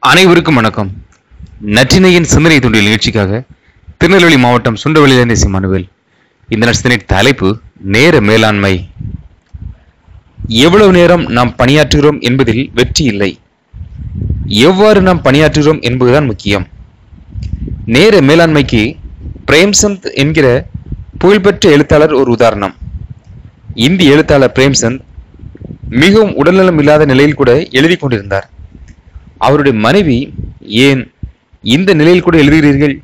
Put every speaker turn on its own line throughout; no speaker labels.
அனைவருக்கும் வணக்கம். நற்றினையின் சிந்தனை தொண்டில் நிகழ்ச்சிக்காக திருநெல்வேலி மாவட்டம் சுண்டவெளியிலிருந்து சிமானுவேல் இந்த நட்சத்தினை தலைப்பு நேர மேலாண்மை. எவ்வளவு நேரம் நாம் பணியாற்றுகிறோம் என்பதில் வெற்றி இல்லை. எவ்வாறு நாம் பணியாற்றுகிறோம் என்பதுதான் முக்கியம். நேர மேலாண்மைக்கு பிரேம்சந்த் என்கிற புகழ்பெற்ற எழுத்தாளர் ஒரு உதாரணம். இந்திய எழுத்தாளர் பிரேம்சந்த் மிகவும் உடல்நலம் இல்லாத நிலையில் கூட எழுதி கொண்டிருந்தார். அவருடைய மனைவி ஏன் இந்த நிலையில் கூட எழுதுகிறீர்கள்?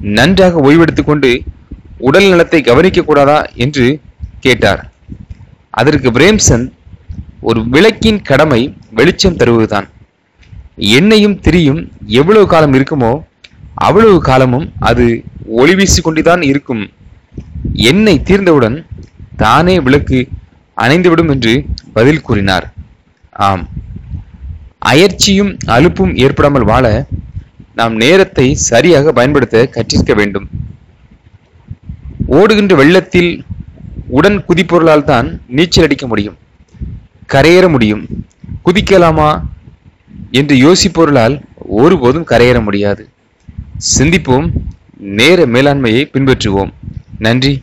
நன்றாக ஓய்வெடுத்து கொண்டு உடல் நலத்தை கவனிக்க கூடாதா என்று கேட்டார். அதற்கு பிரேம்சந்த் ஒரு விளக்கின் கடமை வெளிச்சம் தருவதுதான். எண்ணெயும் திரியும் எவ்வளவு காலம் இருக்குமோ அவ்வளவு காலமும் அது ஒளி வீசி கொண்டுதான் இருக்கும். எண்ணெய் தீர்ந்தவுடன் தானே விளக்கு அணைந்துவிடும் என்று பதில் கூறினார். ஆம். அயற்சியும் அலுப்பும் ஏற்படாமல் வாழ நாம் நேரத்தை சரியாக பயன்படுத்த கற்றிருக்க வேண்டும். ஓடுகின்ற வெள்ளத்தில் உடன் குதிப்பொருளால் தான் நீச்சல் அடிக்க முடியும். கரையேற முடியும். குதிக்கலாமா என்று யோசிப்பொருளால் ஒருபோதும் கரையேற முடியாது. சிந்திப்போம். நேர மேலாண்மையை பின்பற்றுவோம். நன்றி.